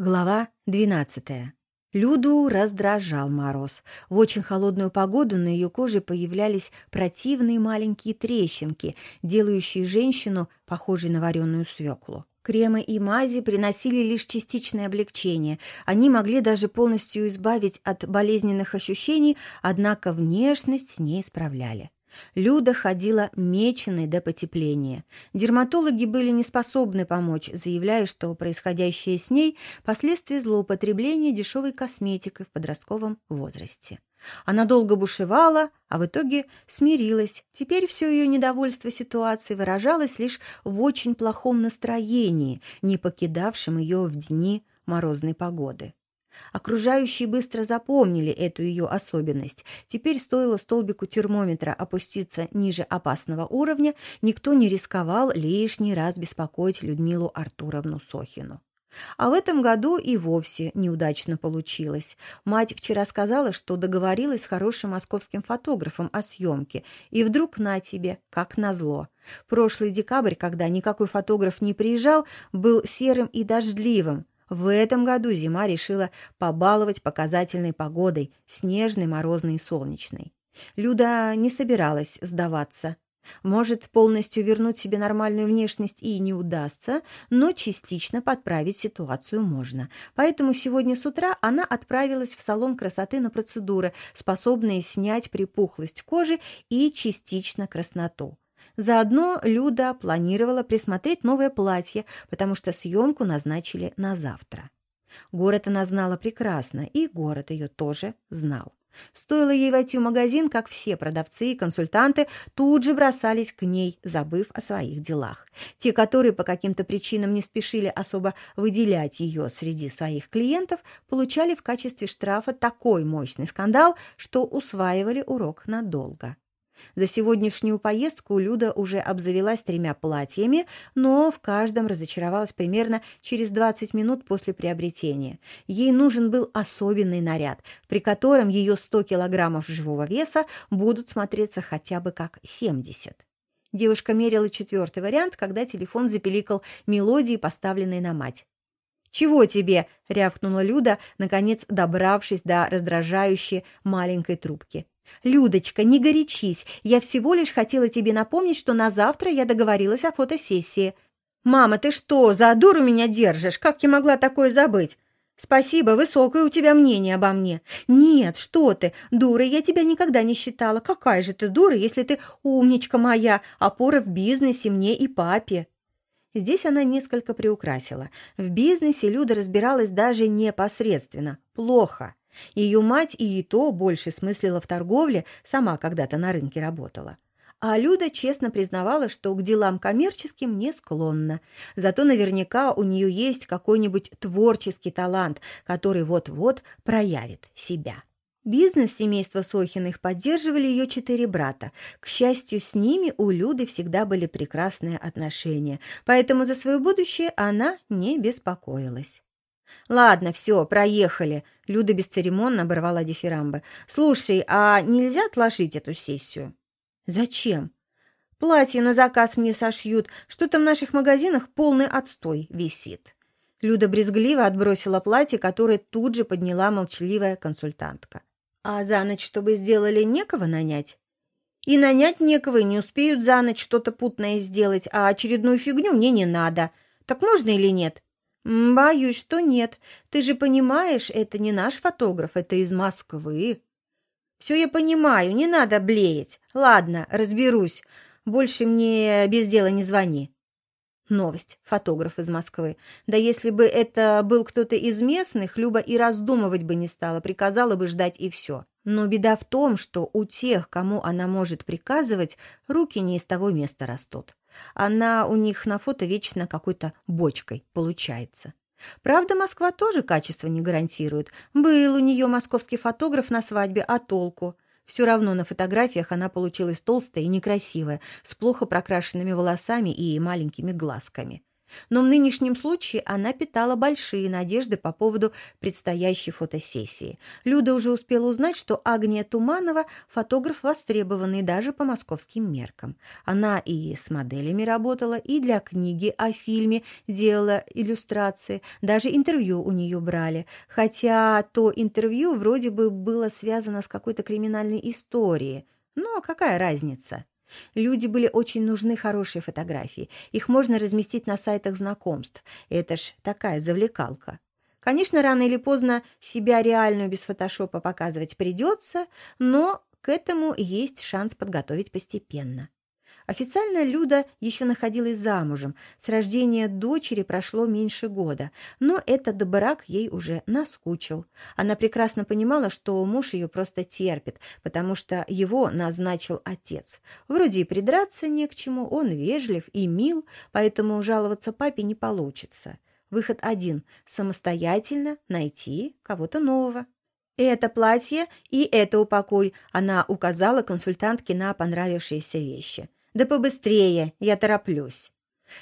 Глава 12. Люду раздражал мороз. В очень холодную погоду на ее коже появлялись противные маленькие трещинки, делающие женщину похожей на вареную свеклу. Кремы и мази приносили лишь частичное облегчение. Они могли даже полностью избавить от болезненных ощущений, однако внешность с ней справляли. Люда ходила меченой до потепления. Дерматологи были не способны помочь, заявляя, что происходящее с ней – последствия злоупотребления дешевой косметикой в подростковом возрасте. Она долго бушевала, а в итоге смирилась. Теперь все ее недовольство ситуацией выражалось лишь в очень плохом настроении, не покидавшем ее в дни морозной погоды. Окружающие быстро запомнили эту ее особенность. Теперь стоило столбику термометра опуститься ниже опасного уровня, никто не рисковал лишний раз беспокоить Людмилу Артуровну Сохину. А в этом году и вовсе неудачно получилось. Мать вчера сказала, что договорилась с хорошим московским фотографом о съемке, и вдруг на тебе, как назло. Прошлый декабрь, когда никакой фотограф не приезжал, был серым и дождливым, в этом году зима решила побаловать показательной погодой, снежной, морозной и солнечной. Люда не собиралась сдаваться. Может, полностью вернуть себе нормальную внешность и не удастся, но частично подправить ситуацию можно. Поэтому сегодня с утра она отправилась в салон красоты на процедуры, способные снять припухлость кожи и частично красноту. Заодно Люда планировала присмотреть новое платье, потому что съемку назначили на завтра. Город она знала прекрасно, и город ее тоже знал. Стоило ей войти в магазин, как все продавцы и консультанты тут же бросались к ней, забыв о своих делах. Те, которые по каким-то причинам не спешили особо выделять ее среди своих клиентов, получали в качестве штрафа такой мощный скандал, что усваивали урок надолго. За сегодняшнюю поездку Люда уже обзавелась тремя платьями, но в каждом разочаровалась примерно через 20 минут после приобретения. Ей нужен был особенный наряд, при котором ее 100 килограммов живого веса будут смотреться хотя бы как 70. Девушка мерила четвертый вариант, когда телефон запеликал мелодии, поставленной на мать. «Чего тебе?» — рявкнула Люда, наконец добравшись до раздражающей маленькой трубки. «Людочка, не горячись. Я всего лишь хотела тебе напомнить, что на завтра я договорилась о фотосессии». «Мама, ты что, за дуру меня держишь? Как я могла такое забыть?» «Спасибо, высокое у тебя мнение обо мне». «Нет, что ты, дурой я тебя никогда не считала. Какая же ты дура, если ты умничка моя, опора в бизнесе мне и папе». Здесь она несколько приукрасила. В бизнесе Люда разбиралась даже непосредственно. Плохо. Ее мать и то больше смыслила в торговле, сама когда-то на рынке работала. А Люда честно признавала, что к делам коммерческим не склонна. Зато наверняка у нее есть какой-нибудь творческий талант, который вот-вот проявит себя. Бизнес семейства Сохиных поддерживали ее четыре брата. К счастью, с ними у Люды всегда были прекрасные отношения, поэтому за свое будущее она не беспокоилась. «Ладно, все, проехали», — Люда бесцеремонно оборвала дифирамбы. «Слушай, а нельзя отложить эту сессию?» «Зачем?» «Платье на заказ мне сошьют. Что-то в наших магазинах полный отстой висит». Люда брезгливо отбросила платье, которое тут же подняла молчаливая консультантка. «А за ночь, чтобы сделали, некого нанять?» «И нанять некого, и не успеют за ночь что-то путное сделать, а очередную фигню мне не надо. Так можно или нет?» «Боюсь, что нет. Ты же понимаешь, это не наш фотограф, это из Москвы». «Все я понимаю, не надо блеять. Ладно, разберусь. Больше мне без дела не звони». Новость. Фотограф из Москвы. Да если бы это был кто-то из местных, Люба и раздумывать бы не стала, приказала бы ждать и все. Но беда в том, что у тех, кому она может приказывать, руки не из того места растут. Она у них на фото вечно какой-то бочкой получается. Правда, Москва тоже качество не гарантирует. Был у нее московский фотограф на свадьбе, а толку? Все равно на фотографиях она получилась толстая и некрасивая, с плохо прокрашенными волосами и маленькими глазками. Но в нынешнем случае она питала большие надежды по поводу предстоящей фотосессии. Люда уже успела узнать, что Агния Туманова – фотограф востребованный даже по московским меркам. Она и с моделями работала, и для книги о фильме делала иллюстрации, даже интервью у нее брали. Хотя то интервью вроде бы было связано с какой-то криминальной историей. Но какая разница? Люди были очень нужны хорошие фотографии. Их можно разместить на сайтах знакомств. Это ж такая завлекалка. Конечно, рано или поздно себя реальную без фотошопа показывать придется, но к этому есть шанс подготовить постепенно. Официально Люда еще находилась замужем. С рождения дочери прошло меньше года, но этот брак ей уже наскучил. Она прекрасно понимала, что муж ее просто терпит, потому что его назначил отец. Вроде и придраться не к чему, он вежлив и мил, поэтому жаловаться папе не получится. Выход один – самостоятельно найти кого-то нового. «Это платье и это упакуй», – она указала консультантке на понравившиеся вещи. «Да побыстрее, я тороплюсь».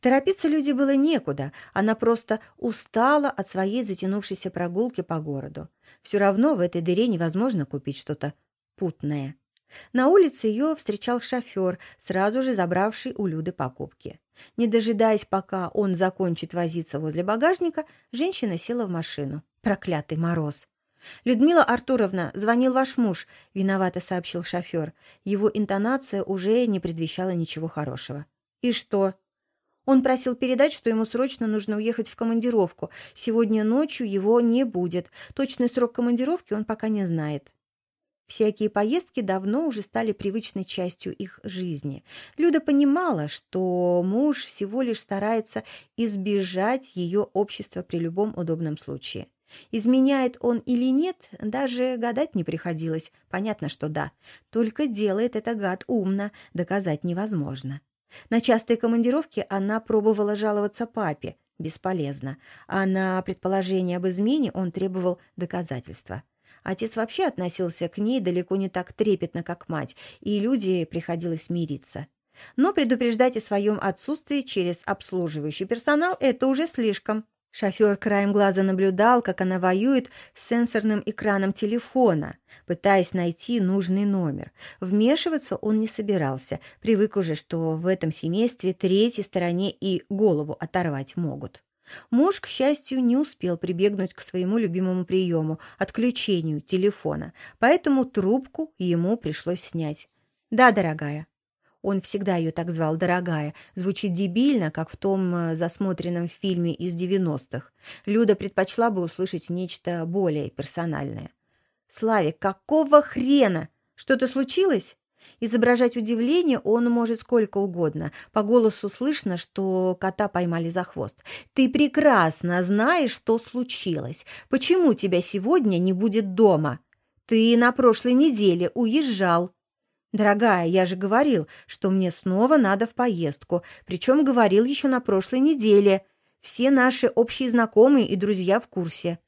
Торопиться люди было некуда, она просто устала от своей затянувшейся прогулки по городу. Все равно в этой дыре невозможно купить что-то путное. На улице ее встречал шофер, сразу же забравший у Люды покупки. Не дожидаясь, пока он закончит возиться возле багажника, женщина села в машину. Проклятый мороз! «Людмила Артуровна, звонил ваш муж», — виновато сообщил шофер. Его интонация уже не предвещала ничего хорошего. «И что?» Он просил передать, что ему срочно нужно уехать в командировку. Сегодня ночью его не будет. Точный срок командировки он пока не знает. Всякие поездки давно уже стали привычной частью их жизни. Люда понимала, что муж всего лишь старается избежать ее общества при любом удобном случае. Изменяет он или нет, даже гадать не приходилось. Понятно, что да. Только делает это гад умно, доказать невозможно. На частые командировки она пробовала жаловаться папе. Бесполезно. А на предположение об измене он требовал доказательства. Отец вообще относился к ней далеко не так трепетно, как мать, и люди приходилось смириться. Но предупреждать о своем отсутствии через обслуживающий персонал – это уже слишком. Шофер краем глаза наблюдал, как она воюет с сенсорным экраном телефона, пытаясь найти нужный номер. Вмешиваться он не собирался, привык уже, что в этом семействе третьей стороне и голову оторвать могут. Муж, к счастью, не успел прибегнуть к своему любимому приему – отключению телефона, поэтому трубку ему пришлось снять. «Да, дорогая». Он всегда ее так звал «дорогая». Звучит дебильно, как в том э, засмотренном фильме из 90-х. Люда предпочла бы услышать нечто более персональное. «Славик, какого хрена? Что-то случилось?» Изображать удивление он может сколько угодно. По голосу слышно, что кота поймали за хвост. «Ты прекрасно знаешь, что случилось. Почему тебя сегодня не будет дома? Ты на прошлой неделе уезжал». «Дорогая, я же говорил, что мне снова надо в поездку, причем говорил еще на прошлой неделе. Все наши общие знакомые и друзья в курсе».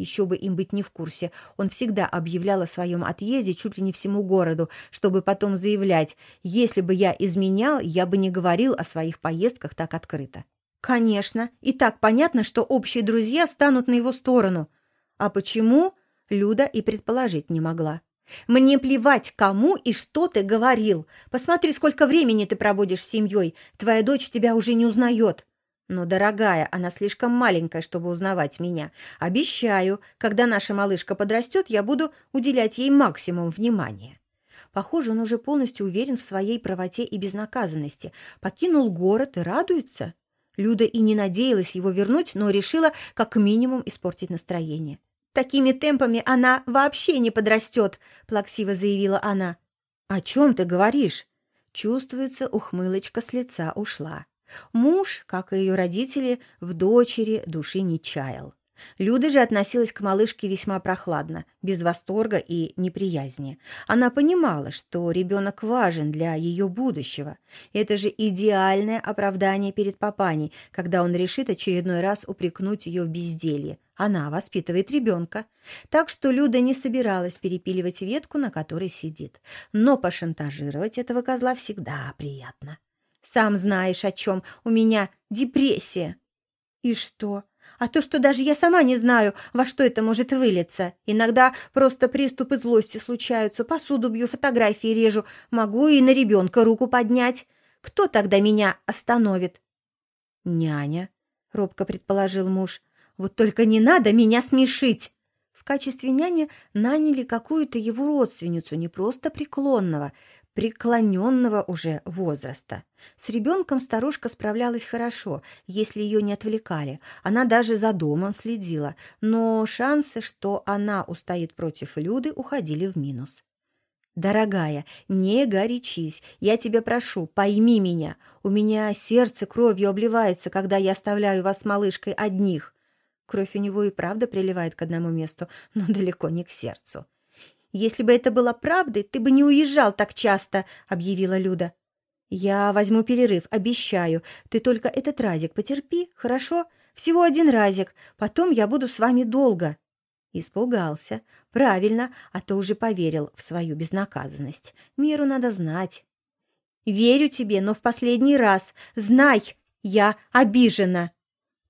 Еще бы им быть не в курсе. Он всегда объявлял о своем отъезде чуть ли не всему городу, чтобы потом заявлять, если бы я изменял, я бы не говорил о своих поездках так открыто. Конечно, и так понятно, что общие друзья станут на его сторону. А почему, Люда и предположить не могла. Мне плевать, кому и что ты говорил. Посмотри, сколько времени ты проводишь с семьей. Твоя дочь тебя уже не узнает. Но, дорогая, она слишком маленькая, чтобы узнавать меня. Обещаю, когда наша малышка подрастет, я буду уделять ей максимум внимания. Похоже, он уже полностью уверен в своей правоте и безнаказанности. Покинул город и радуется. Люда и не надеялась его вернуть, но решила как минимум испортить настроение. Такими темпами она вообще не подрастет», — плаксиво заявила она. «О чем ты говоришь?» Чувствуется, ухмылочка с лица ушла. Муж, как и ее родители, в дочери души не чаял. Люда же относилась к малышке весьма прохладно, без восторга и неприязни. Она понимала, что ребенок важен для ее будущего. Это же идеальное оправдание перед папаней, когда он решит очередной раз упрекнуть ее в безделье. Она воспитывает ребенка. Так что Люда не собиралась перепиливать ветку, на которой сидит. Но пошантажировать этого козла всегда приятно. «Сам знаешь, о чем. У меня депрессия», И что? А то, что даже я сама не знаю, во что это может вылиться. Иногда просто приступы злости случаются, посуду бью, фотографии режу, могу и на ребенка руку поднять. Кто тогда меня остановит? Няня, робко предположил муж. Вот только не надо меня смешить. В качестве няни наняли какую-то его родственницу, не просто преклонного, преклоненного уже возраста. С ребенком старушка справлялась хорошо, если ее не отвлекали. Она даже за домом следила, но шансы, что она устоит против Люды, уходили в минус. «Дорогая, не горячись, я тебя прошу, пойми меня. У меня сердце кровью обливается, когда я оставляю вас с малышкой одних». Кровь у него и правда приливает к одному месту, но далеко не к сердцу. «Если бы это было правдой, ты бы не уезжал так часто», — объявила Люда. «Я возьму перерыв, обещаю. Ты только этот разик потерпи, хорошо? Всего один разик. Потом я буду с вами долго». Испугался. Правильно, а то уже поверил в свою безнаказанность. Миру надо знать. «Верю тебе, но в последний раз. Знай, я обижена».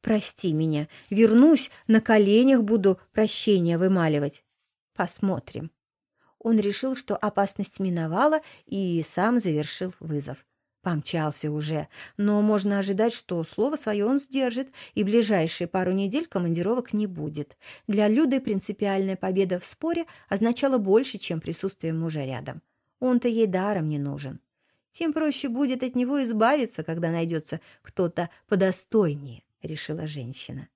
«Прости меня. Вернусь, на коленях буду прощения вымаливать. Посмотрим». Он решил, что опасность миновала, и сам завершил вызов. Помчался уже, но можно ожидать, что слово свое он сдержит, и ближайшие пару недель командировок не будет. Для Люды принципиальная победа в споре означала больше, чем присутствие мужа рядом. Он-то ей даром не нужен. Тем проще будет от него избавиться, когда найдется кто-то подостойнее, решила женщина.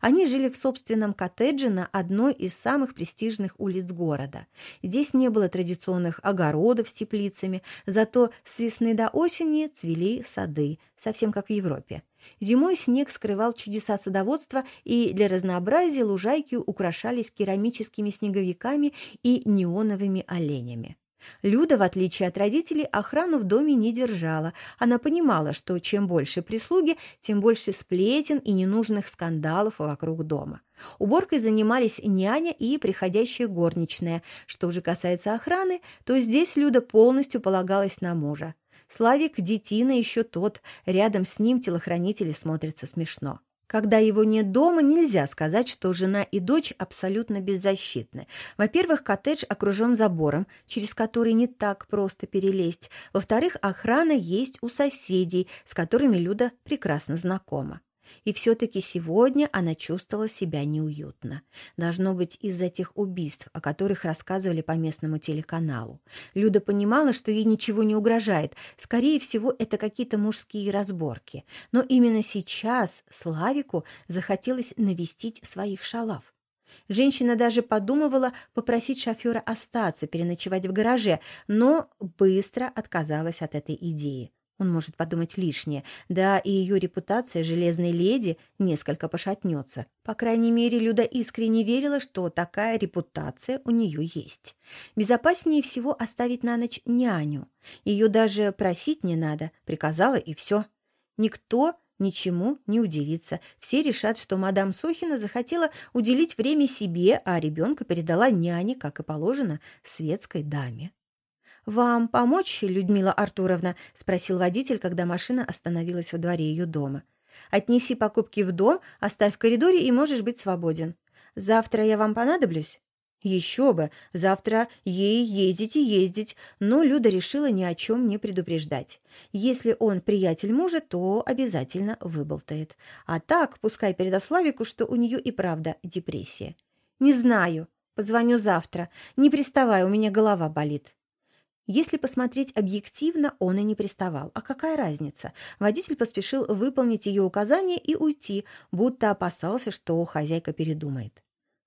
Они жили в собственном коттедже на одной из самых престижных улиц города. Здесь не было традиционных огородов с теплицами, зато с весны до осени цвели сады, совсем как в Европе. Зимой снег скрывал чудеса садоводства, и для разнообразия лужайки украшались керамическими снеговиками и неоновыми оленями. Люда, в отличие от родителей, охрану в доме не держала. Она понимала, что чем больше прислуги, тем больше сплетен и ненужных скандалов вокруг дома. Уборкой занимались няня и приходящая горничная. Что же касается охраны, то здесь Люда полностью полагалась на мужа. Славик детина еще тот, рядом с ним телохранители смотрятся смешно. Когда его нет дома, нельзя сказать, что жена и дочь абсолютно беззащитны. Во-первых, коттедж окружен забором, через который не так просто перелезть. Во-вторых, охрана есть у соседей, с которыми Люда прекрасно знакома. И все-таки сегодня она чувствовала себя неуютно. Должно быть из-за тех убийств, о которых рассказывали по местному телеканалу. Люда понимала, что ей ничего не угрожает. Скорее всего, это какие-то мужские разборки. Но именно сейчас Славику захотелось навестить своих шалав. Женщина даже подумывала попросить шофера остаться, переночевать в гараже, но быстро отказалась от этой идеи. Он может подумать лишнее, да и ее репутация железной леди несколько пошатнется. По крайней мере, Люда искренне верила, что такая репутация у нее есть. Безопаснее всего оставить на ночь няню. Ее даже просить не надо, приказала и все. Никто ничему не удивится. Все решат, что мадам Сохина захотела уделить время себе, а ребенка передала няне, как и положено, светской даме. «Вам помочь, Людмила Артуровна?» – спросил водитель, когда машина остановилась во дворе ее дома. «Отнеси покупки в дом, оставь в коридоре и можешь быть свободен. Завтра я вам понадоблюсь?» Еще бы, завтра ей ездить и ездить, но Люда решила ни о чем не предупреждать. Если он приятель мужа, то обязательно выболтает. А так, пускай передаст Славику, что у нее и правда депрессия. «Не знаю. Позвоню завтра. Не приставай, у меня голова болит». Если посмотреть объективно, он и не приставал. А какая разница? Водитель поспешил выполнить ее указание и уйти, будто опасался, что хозяйка передумает.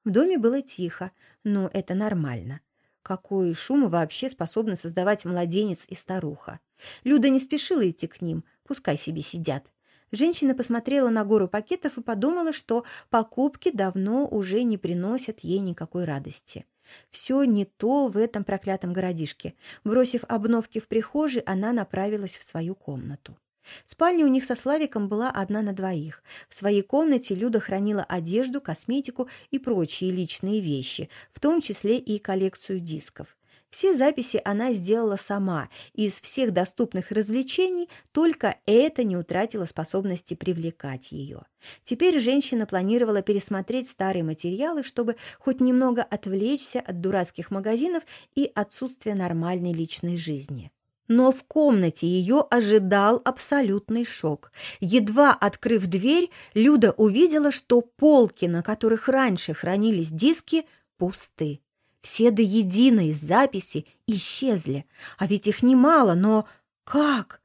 В доме было тихо, но это нормально. Какой шум вообще способны создавать младенец и старуха? Люда не спешила идти к ним, пускай себе сидят. Женщина посмотрела на гору пакетов и подумала, что покупки давно уже не приносят ей никакой радости. Все не то в этом проклятом городишке. Бросив обновки в прихожей, она направилась в свою комнату. Спальня у них со Славиком была одна на двоих. В своей комнате Люда хранила одежду, косметику и прочие личные вещи, в том числе и коллекцию дисков. Все записи она сделала сама, и из всех доступных развлечений только это не утратило способности привлекать ее. Теперь женщина планировала пересмотреть старые материалы, чтобы хоть немного отвлечься от дурацких магазинов и отсутствия нормальной личной жизни. Но в комнате ее ожидал абсолютный шок. Едва открыв дверь, Люда увидела, что полки, на которых раньше хранились диски, пусты. Все до единой записи исчезли. А ведь их немало, но как?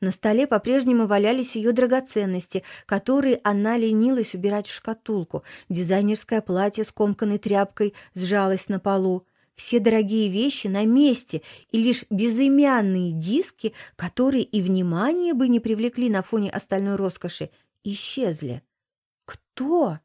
На столе по-прежнему валялись ее драгоценности, которые она ленилась убирать в шкатулку. Дизайнерское платье с комканной тряпкой сжалось на полу. Все дорогие вещи на месте, и лишь безымянные диски, которые и внимание бы не привлекли на фоне остальной роскоши, исчезли. Кто?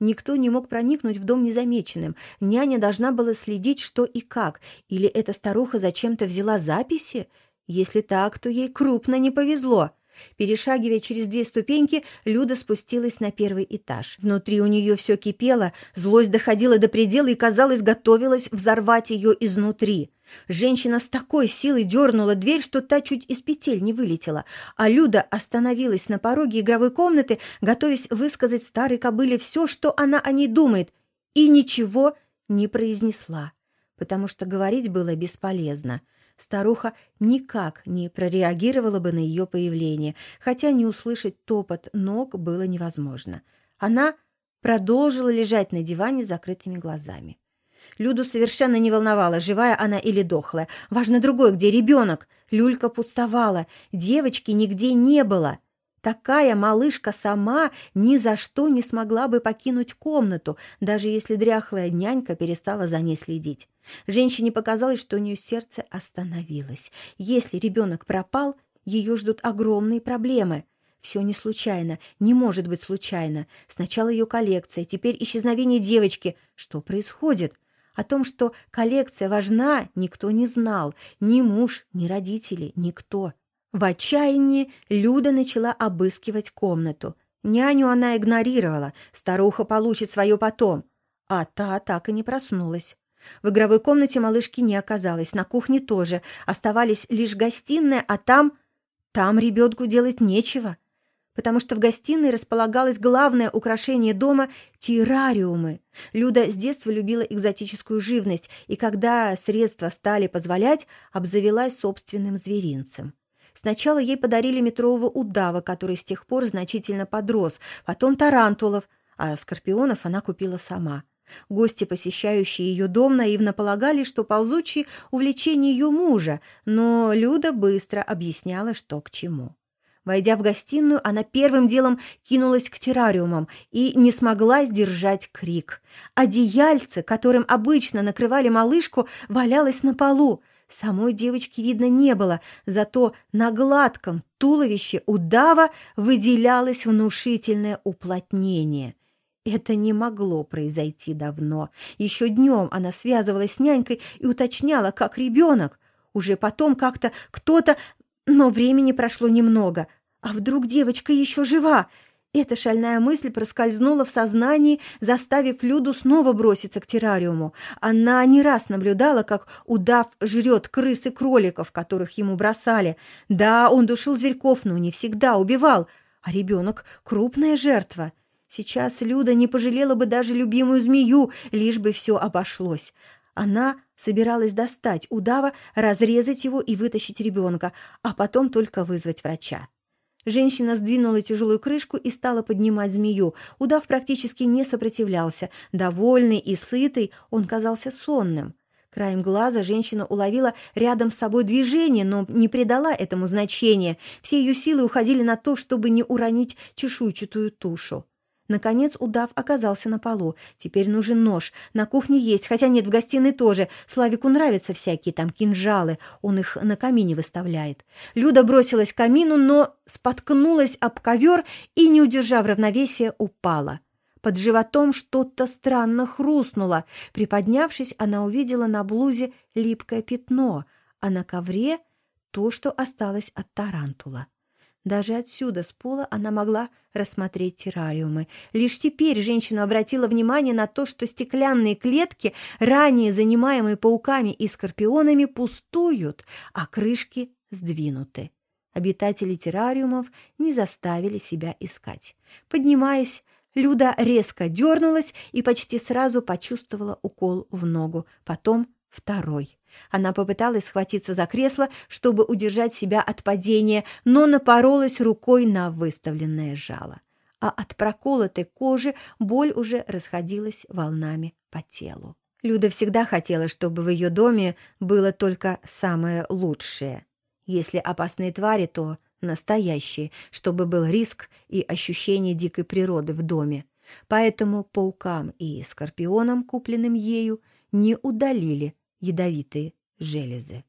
Никто не мог проникнуть в дом незамеченным. Няня должна была следить, что и как. Или эта старуха зачем-то взяла записи? Если так, то ей крупно не повезло. Перешагивая через две ступеньки, Люда спустилась на первый этаж. Внутри у нее все кипело, злость доходила до предела и, казалось, готовилась взорвать ее изнутри. Женщина с такой силой дернула дверь, что та чуть из петель не вылетела, а Люда остановилась на пороге игровой комнаты, готовясь высказать старой кобыле все, что она о ней думает, и ничего не произнесла, потому что говорить было бесполезно старуха никак не прореагировала бы на ее появление, хотя не услышать топот ног было невозможно. Она продолжила лежать на диване с закрытыми глазами. Люду совершенно не волновала, живая она или дохлая. Важно другое, где ребенок. Люлька пустовала, девочки нигде не было. Такая малышка сама ни за что не смогла бы покинуть комнату, даже если дряхлая нянька перестала за ней следить. Женщине показалось, что у нее сердце остановилось. Если ребенок пропал, ее ждут огромные проблемы. Все не случайно, не может быть случайно. Сначала ее коллекция, теперь исчезновение девочки. Что происходит? О том, что коллекция важна, никто не знал. Ни муж, ни родители, никто. В отчаянии Люда начала обыскивать комнату. Няню она игнорировала, старуха получит свое потом. А та так и не проснулась. В игровой комнате малышки не оказалось, на кухне тоже. Оставались лишь гостиная, а там... Там ребенку делать нечего. Потому что в гостиной располагалось главное украшение дома — террариумы. Люда с детства любила экзотическую живность, и когда средства стали позволять, обзавелась собственным зверинцем. Сначала ей подарили метрового удава, который с тех пор значительно подрос, потом тарантулов, а скорпионов она купила сама. Гости, посещающие ее дом, наивно полагали, что ползучие увлечения ее мужа, но Люда быстро объясняла, что к чему. Войдя в гостиную, она первым делом кинулась к террариумам и не смогла сдержать крик. Одеяльце, которым обычно накрывали малышку, валялось на полу. Самой девочки видно не было, зато на гладком туловище удава выделялось внушительное уплотнение. Это не могло произойти давно. Еще днем она связывалась с нянькой и уточняла, как ребенок. Уже потом как-то кто-то... Но времени прошло немного. А вдруг девочка еще жива? Эта шальная мысль проскользнула в сознании, заставив Люду снова броситься к террариуму. Она не раз наблюдала, как удав жрет крыс и кроликов, которых ему бросали. Да, он душил зверьков, но не всегда убивал. А ребенок — крупная жертва. Сейчас Люда не пожалела бы даже любимую змею, лишь бы все обошлось. Она собиралась достать удава, разрезать его и вытащить ребенка, а потом только вызвать врача. Женщина сдвинула тяжелую крышку и стала поднимать змею. Удав практически не сопротивлялся. Довольный и сытый, он казался сонным. Краем глаза женщина уловила рядом с собой движение, но не придала этому значения. Все ее силы уходили на то, чтобы не уронить чешуйчатую тушу. Наконец удав оказался на полу. Теперь нужен нож. На кухне есть, хотя нет, в гостиной тоже. Славику нравятся всякие там кинжалы. Он их на камине выставляет. Люда бросилась к камину, но споткнулась об ковер и, не удержав равновесия, упала. Под животом что-то странно хрустнуло. Приподнявшись, она увидела на блузе липкое пятно, а на ковре то, что осталось от тарантула. Даже отсюда, с пола, она могла рассмотреть террариумы. Лишь теперь женщина обратила внимание на то, что стеклянные клетки, ранее занимаемые пауками и скорпионами, пустуют, а крышки сдвинуты. Обитатели террариумов не заставили себя искать. Поднимаясь, Люда резко дернулась и почти сразу почувствовала укол в ногу, потом второй. Она попыталась схватиться за кресло, чтобы удержать себя от падения, но напоролась рукой на выставленное жало. А от проколотой кожи боль уже расходилась волнами по телу. Люда всегда хотела, чтобы в ее доме было только самое лучшее. Если опасные твари, то настоящие, чтобы был риск и ощущение дикой природы в доме. Поэтому паукам и скорпионам, купленным ею, не удалили ядовитые железы.